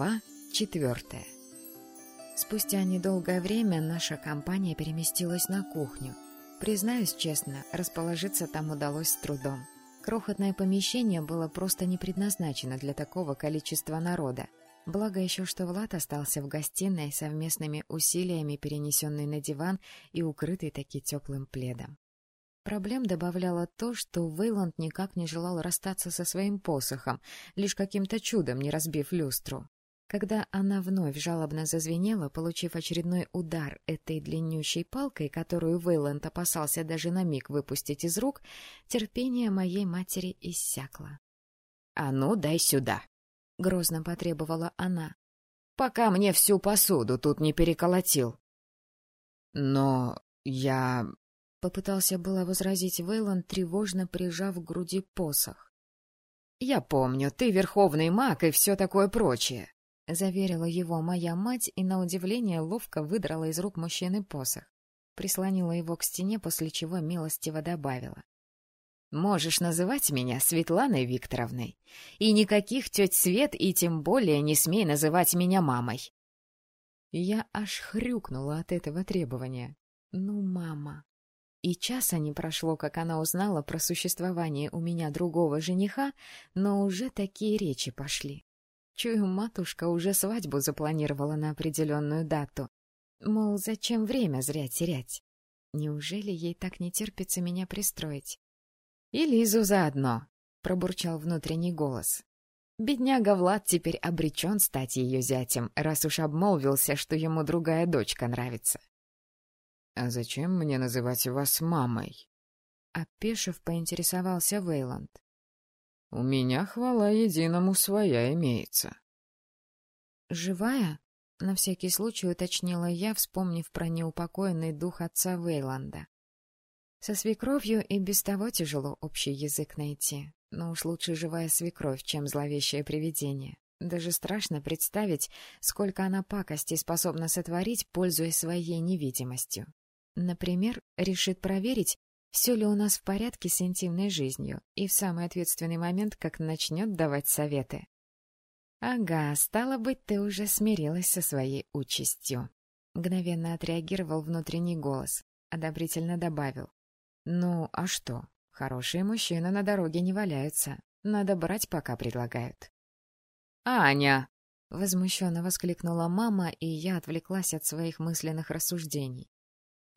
Глава четвертая Спустя недолгое время наша компания переместилась на кухню. Признаюсь честно, расположиться там удалось с трудом. Крохотное помещение было просто не предназначено для такого количества народа. Благо еще, что Влад остался в гостиной совместными усилиями, перенесенный на диван и укрытый таки теплым пледом. Проблем добавляло то, что Вейланд никак не желал расстаться со своим посохом, лишь каким-то чудом не разбив люстру. Когда она вновь жалобно зазвенела, получив очередной удар этой длиннющей палкой, которую Вейланд опасался даже на миг выпустить из рук, терпение моей матери иссякло. — А ну, дай сюда! — грозно потребовала она. — Пока мне всю посуду тут не переколотил. — Но я... — попытался было возразить Вейланд, тревожно прижав к груди посох. — Я помню, ты верховный маг и все такое прочее, — заверила его моя мать и, на удивление, ловко выдрала из рук мужчины посох. Прислонила его к стене, после чего милостиво добавила. — Можешь называть меня Светланой Викторовной. И никаких теть Свет, и тем более не смей называть меня мамой. Я аж хрюкнула от этого требования. Ну, мама. И часа не прошло, как она узнала про существование у меня другого жениха, но уже такие речи пошли. Чую, матушка уже свадьбу запланировала на определенную дату. Мол, зачем время зря терять? Неужели ей так не терпится меня пристроить? — И Лизу заодно, — пробурчал внутренний голос. Бедняга Влад теперь обречен стать ее зятем, раз уж обмолвился, что ему другая дочка нравится. — А зачем мне называть вас мамой? Опешив, поинтересовался Вейланд. — У меня, хвала единому, своя имеется. «Живая?» — на всякий случай уточнила я, вспомнив про неупокоенный дух отца Вейланда. Со свекровью и без того тяжело общий язык найти, но уж лучше живая свекровь, чем зловещее привидение. Даже страшно представить, сколько она пакостей способна сотворить, пользуясь своей невидимостью. Например, решит проверить, все ли у нас в порядке с интимной жизнью, и в самый ответственный момент, как начнет давать советы. — Ага, стало быть, ты уже смирилась со своей участью. Мгновенно отреагировал внутренний голос, одобрительно добавил. — Ну, а что? Хорошие мужчины на дороге не валяются. Надо брать, пока предлагают. — Аня! — возмущенно воскликнула мама, и я отвлеклась от своих мысленных рассуждений.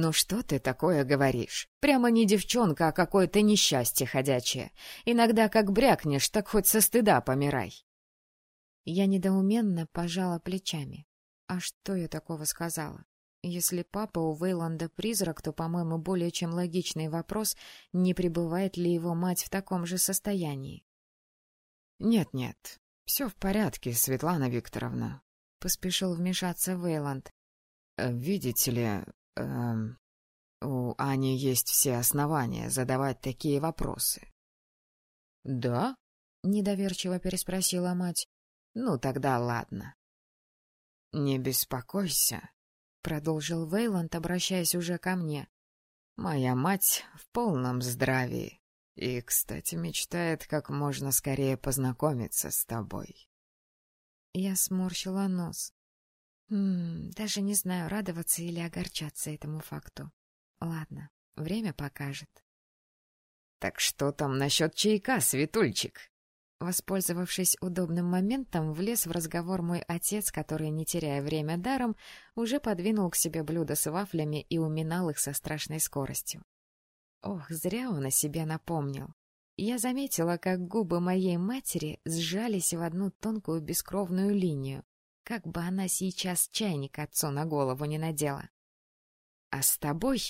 «Ну что ты такое говоришь? Прямо не девчонка, а какое-то несчастье ходячее. Иногда как брякнешь, так хоть со стыда помирай». Я недоуменно пожала плечами. А что я такого сказала? Если папа у Вейланда призрак, то, по-моему, более чем логичный вопрос, не пребывает ли его мать в таком же состоянии. «Нет-нет, все в порядке, Светлана Викторовна», — поспешил вмешаться Вейланд. «Видите ли, Эм, у Ани есть все основания задавать такие вопросы. — Да? — недоверчиво переспросила мать. — Ну, тогда ладно. — Не беспокойся, — продолжил Вейланд, обращаясь уже ко мне. — Моя мать в полном здравии и, кстати, мечтает как можно скорее познакомиться с тобой. Я сморщила нос. Хм, даже не знаю, радоваться или огорчаться этому факту. Ладно, время покажет. — Так что там насчет чайка, Светульчик? Воспользовавшись удобным моментом, влез в разговор мой отец, который, не теряя время даром, уже подвинул к себе блюдо с вафлями и уминал их со страшной скоростью. Ох, зря он о себе напомнил. Я заметила, как губы моей матери сжались в одну тонкую бескровную линию, как бы она сейчас чайник отцу на голову не надела. — А с тобой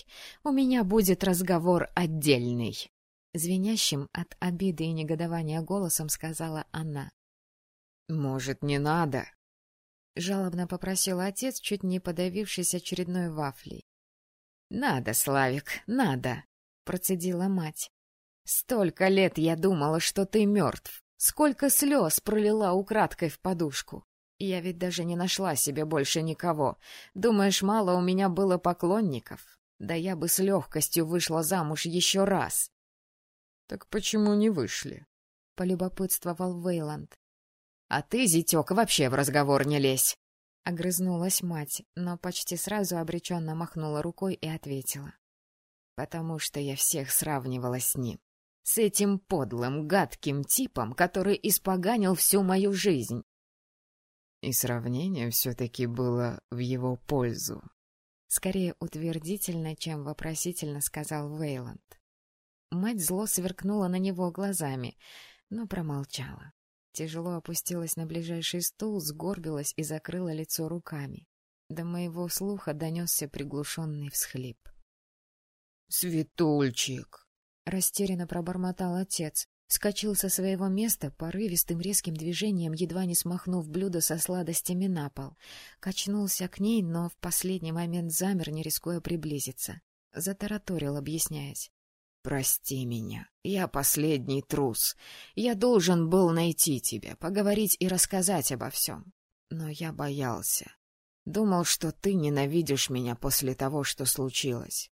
у меня будет разговор отдельный, — звенящим от обиды и негодования голосом сказала она. — Может, не надо? — жалобно попросил отец, чуть не подавившись очередной вафлей. — Надо, Славик, надо, — процедила мать. — Столько лет я думала, что ты мертв. Сколько слез пролила украдкой в подушку. Я ведь даже не нашла себе больше никого. Думаешь, мало у меня было поклонников? Да я бы с легкостью вышла замуж еще раз. — Так почему не вышли? — полюбопытствовал Вейланд. А ты, зятек, вообще в разговор не лезь. Огрызнулась мать, но почти сразу обреченно махнула рукой и ответила. Потому что я всех сравнивала с ним. С этим подлым, гадким типом, который испоганил всю мою жизнь. И сравнение все-таки было в его пользу. Скорее утвердительно, чем вопросительно сказал Вейланд. Мать зло сверкнула на него глазами, но промолчала. Тяжело опустилась на ближайший стул, сгорбилась и закрыла лицо руками. До моего слуха донесся приглушенный всхлип. «Светульчик!» — растерянно пробормотал отец. Скочил со своего места, порывистым резким движением, едва не смахнув блюдо со сладостями на пол. Качнулся к ней, но в последний момент замер, не рискуя приблизиться. Затараторил, объясняясь. «Прости меня. Я последний трус. Я должен был найти тебя, поговорить и рассказать обо всем. Но я боялся. Думал, что ты ненавидишь меня после того, что случилось.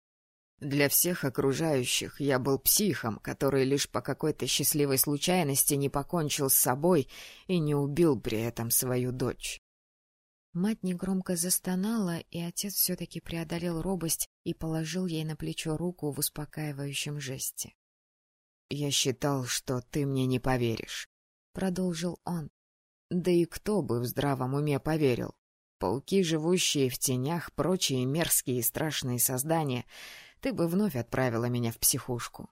Для всех окружающих я был психом, который лишь по какой-то счастливой случайности не покончил с собой и не убил при этом свою дочь. Мать негромко застонала, и отец все-таки преодолел робость и положил ей на плечо руку в успокаивающем жесте. — Я считал, что ты мне не поверишь, — продолжил он. — Да и кто бы в здравом уме поверил? Пауки, живущие в тенях, прочие мерзкие и страшные создания, ты бы вновь отправила меня в психушку.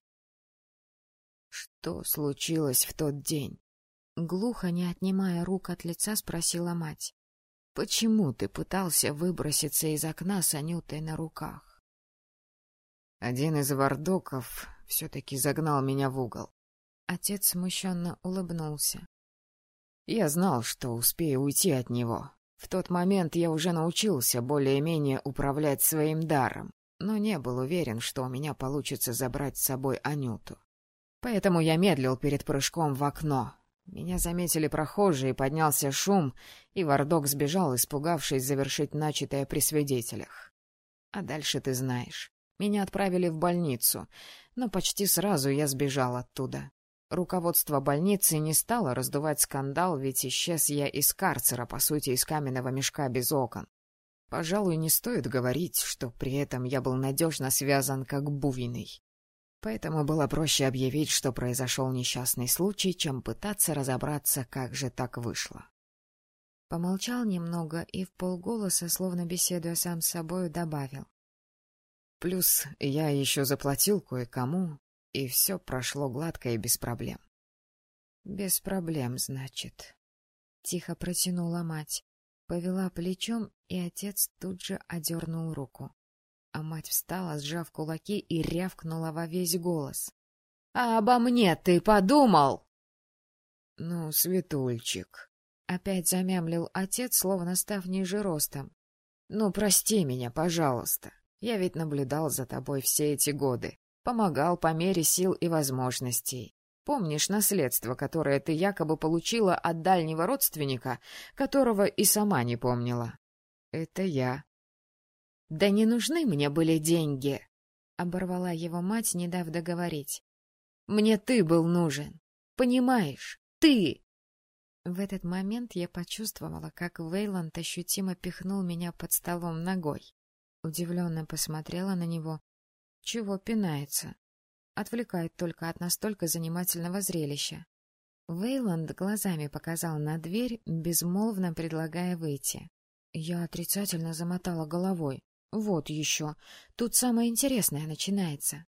Что случилось в тот день? Глухо, не отнимая рук от лица, спросила мать. Почему ты пытался выброситься из окна с Анютой на руках? Один из вардоков все-таки загнал меня в угол. Отец смущенно улыбнулся. Я знал, что успею уйти от него. В тот момент я уже научился более-менее управлять своим даром, но не был уверен, что у меня получится забрать с собой Анюту. Поэтому я медлил перед прыжком в окно, меня заметили прохожие, поднялся шум, и Вардок сбежал, испугавшись завершить начатое при свидетелях. А дальше ты знаешь. Меня отправили в больницу, но почти сразу я сбежал оттуда. Руководство больницы не стало раздувать скандал, ведь исчез я из карцера, по сути, из каменного мешка без окон. Пожалуй, не стоит говорить, что при этом я был надежно связан как бувиный. Поэтому было проще объявить, что произошел несчастный случай, чем пытаться разобраться, как же так вышло. Помолчал немного и в полголоса, словно беседуя сам с собою, добавил. Плюс я еще заплатил кое-кому, и все прошло гладко и без проблем. — Без проблем, значит. Тихо протянула мать, повела плечом, и отец тут же одернул руку. А мать встала, сжав кулаки, и рявкнула во весь голос. — А обо мне ты подумал? — Ну, светульчик, — опять замямлил отец, словно став ниже ростом. — Ну, прости меня, пожалуйста. Я ведь наблюдал за тобой все эти годы, помогал по мере сил и возможностей. Помнишь наследство, которое ты якобы получила от дальнего родственника, которого и сама не помнила? Это я. «Да не нужны мне были деньги!» — оборвала его мать, не дав договорить. «Мне ты был нужен! Понимаешь, ты!» В этот момент я почувствовала, как Вейланд ощутимо пихнул меня под столом ногой. Удивленно посмотрела на него. Чего пинается? Отвлекает только от настолько занимательного зрелища. Вейланд глазами показал на дверь, безмолвно предлагая выйти. Я отрицательно замотала головой. Вот еще. Тут самое интересное начинается.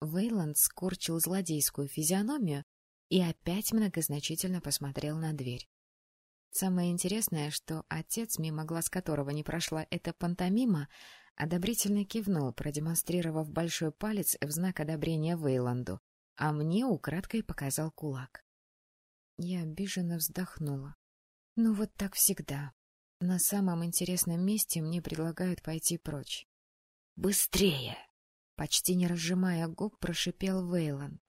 Вейланд скорчил злодейскую физиономию и опять многозначительно посмотрел на дверь. Самое интересное, что отец, мимо глаз которого не прошла эта пантомима, одобрительно кивнул, продемонстрировав большой палец в знак одобрения Вейланду, а мне украдкой показал кулак. Я обиженно вздохнула. Ну вот так всегда. На самом интересном месте мне предлагают пойти прочь. «Быстрее!» Почти не разжимая губ, прошипел Вейланд.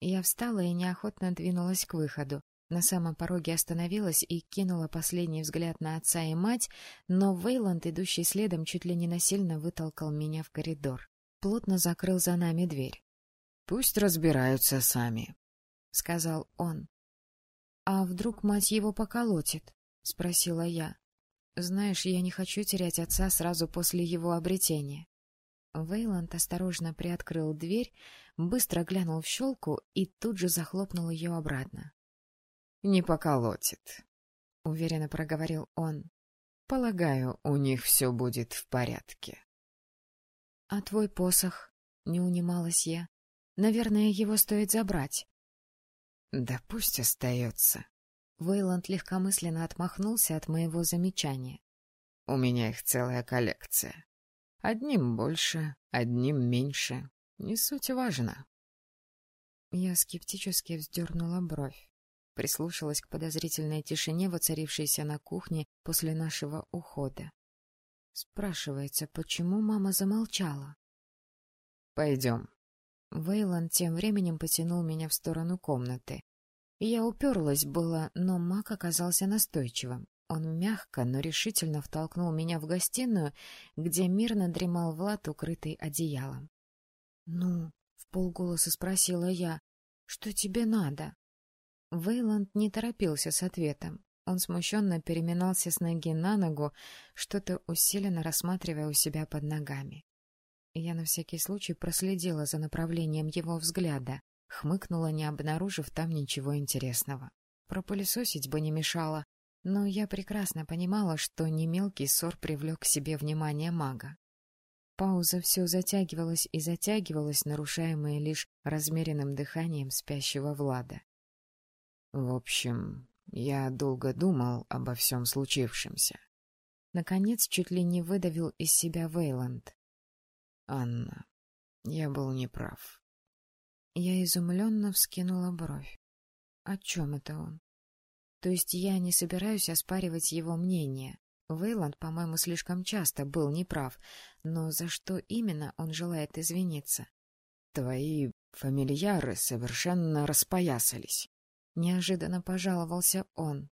Я встала и неохотно двинулась к выходу. На самом пороге остановилась и кинула последний взгляд на отца и мать, но Вейланд, идущий следом, чуть ли не насильно вытолкал меня в коридор. Плотно закрыл за нами дверь. — Пусть разбираются сами, — сказал он. «А вдруг мать его поколотит?» — спросила я. «Знаешь, я не хочу терять отца сразу после его обретения». Вейланд осторожно приоткрыл дверь, быстро глянул в щелку и тут же захлопнул ее обратно. — Не поколотит, — уверенно проговорил он. — Полагаю, у них все будет в порядке. — А твой посох? — не унималась я. — Наверное, его стоит забрать. — Да пусть остается. Вейланд легкомысленно отмахнулся от моего замечания. — У меня их целая коллекция. Одним больше, одним меньше. Не суть важно. Я скептически вздернула бровь. Прислушалась к подозрительной тишине, воцарившейся на кухне после нашего ухода. Спрашивается, почему мама замолчала? — Пойдем. Вейланд тем временем потянул меня в сторону комнаты. Я уперлась было, но маг оказался настойчивым. Он мягко, но решительно втолкнул меня в гостиную, где мирно дремал Влад, укрытый одеялом. — Ну, — в полголоса спросила я, — что тебе надо? Вейланд не торопился с ответом. Он смущенно переминался с ноги на ногу, что-то усиленно рассматривая у себя под ногами. Я на всякий случай проследила за направлением его взгляда, хмыкнула, не обнаружив там ничего интересного. Пропылесосить бы не мешало, но я прекрасно понимала, что не мелкий ссор привлек к себе внимание мага. Пауза все затягивалась и затягивалась, нарушаемая лишь размеренным дыханием спящего Влада. — В общем, я долго думал обо всем случившемся. Наконец чуть ли не выдавил из себя Вейланд. — Анна, я был неправ. Я изумленно вскинула бровь. О чем это он? То есть я не собираюсь оспаривать его мнение. Вейланд, по-моему, слишком часто был неправ, но за что именно он желает извиниться? Твои фамильяры совершенно распоясались. Неожиданно пожаловался он.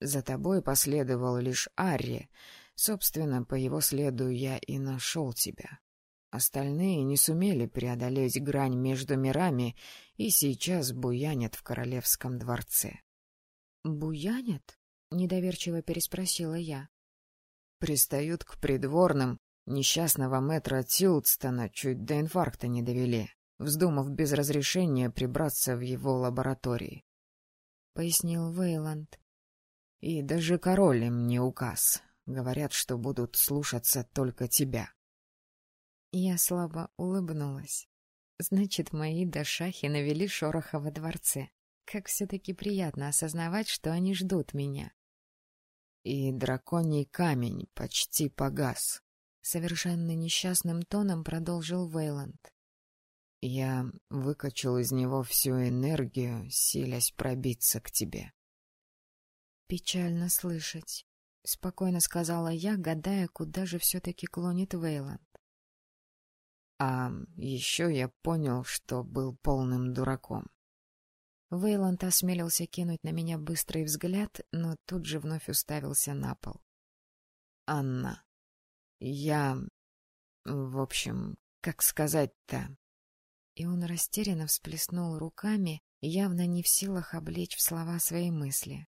За тобой последовал лишь Арри. Собственно, по его следу я и нашел тебя. Остальные не сумели преодолеть грань между мирами и сейчас буянят в королевском дворце. — Буянят? — недоверчиво переспросила я. — Пристают к придворным. Несчастного мэтра Тилдстона чуть до инфаркта не довели, вздумав без разрешения прибраться в его лаборатории. — пояснил Вейланд. — И даже король им не указ. Говорят, что будут слушаться только тебя. Я слабо улыбнулась. Значит, мои дошахи навели шороха во дворце. Как все-таки приятно осознавать, что они ждут меня. И драконий камень почти погас. Совершенно несчастным тоном продолжил Вейланд. Я выкачал из него всю энергию, силясь пробиться к тебе. Печально слышать, — спокойно сказала я, гадая, куда же все-таки клонит Вейланд. А еще я понял, что был полным дураком. Вейланд осмелился кинуть на меня быстрый взгляд, но тут же вновь уставился на пол. — Анна, я... В общем, как сказать-то? И он растерянно всплеснул руками, явно не в силах облечь в слова свои мысли.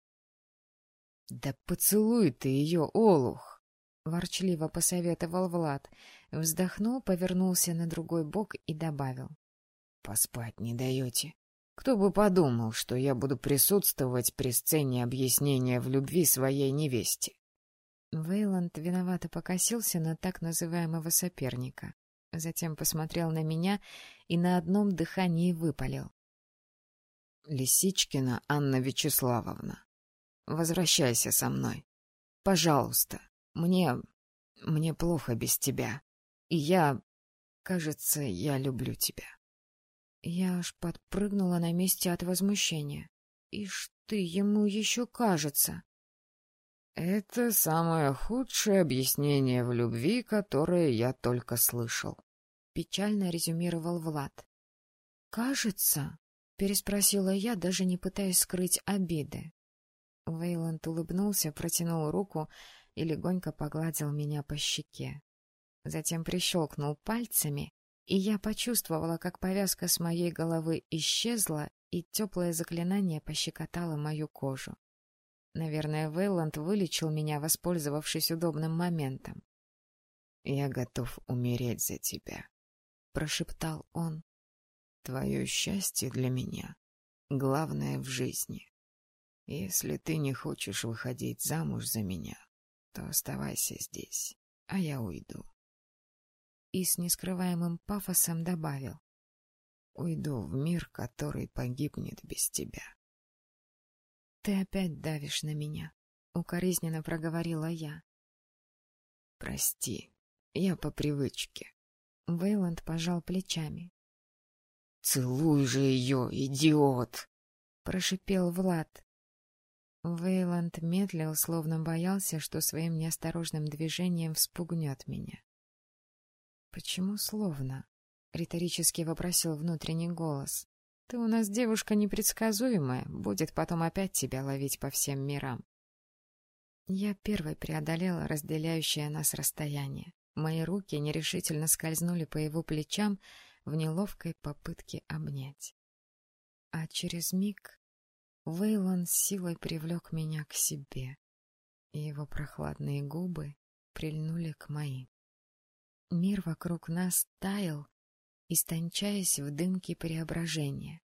— Да поцелуй ты ее, Олух! — ворчливо посоветовал Влад. Вздохнул, повернулся на другой бок и добавил. — Поспать не даете. Кто бы подумал, что я буду присутствовать при сцене объяснения в любви своей невесте? Вейланд виновато покосился на так называемого соперника. Затем посмотрел на меня и на одном дыхании выпалил. — Лисичкина Анна Вячеславовна, возвращайся со мной. Пожалуйста, мне... мне плохо без тебя. И я... кажется, я люблю тебя. Я аж подпрыгнула на месте от возмущения. Ишь ты, ему еще кажется. Это самое худшее объяснение в любви, которое я только слышал. Печально резюмировал Влад. Кажется, переспросила я, даже не пытаясь скрыть обиды. Вейланд улыбнулся, протянул руку и легонько погладил меня по щеке. Затем прищелкнул пальцами, и я почувствовала, как повязка с моей головы исчезла, и теплое заклинание пощекотало мою кожу. Наверное, Вейланд вылечил меня, воспользовавшись удобным моментом. «Я готов умереть за тебя», — прошептал он. «Твое счастье для меня — главное в жизни. Если ты не хочешь выходить замуж за меня, то оставайся здесь, а я уйду». И с нескрываемым пафосом добавил. «Уйду в мир, который погибнет без тебя». «Ты опять давишь на меня», — укоризненно проговорила я. «Прости, я по привычке». Вейланд пожал плечами. «Целуй же ее, идиот!» — прошипел Влад. Вейланд медлил, словно боялся, что своим неосторожным движением вспугнет меня. «Почему словно?» — риторически вопросил внутренний голос. «Ты у нас девушка непредсказуемая, будет потом опять тебя ловить по всем мирам». Я первой преодолела разделяющее нас расстояние. Мои руки нерешительно скользнули по его плечам в неловкой попытке обнять. А через миг Вейлон силой привлек меня к себе, и его прохладные губы прильнули к моим. Мир вокруг нас таял, истончаясь в дымке преображения.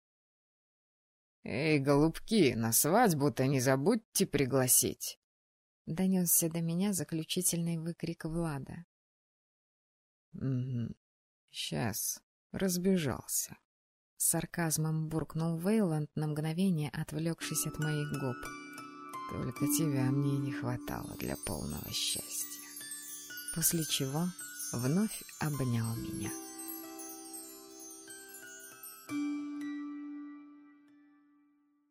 — Эй, голубки, на свадьбу-то не забудьте пригласить! — донесся до меня заключительный выкрик Влада. — Угу, сейчас, разбежался. С сарказмом буркнул Вейланд на мгновение, отвлекшись от моих губ. Только тебя мне не хватало для полного счастья. После чего вновь обнял меня.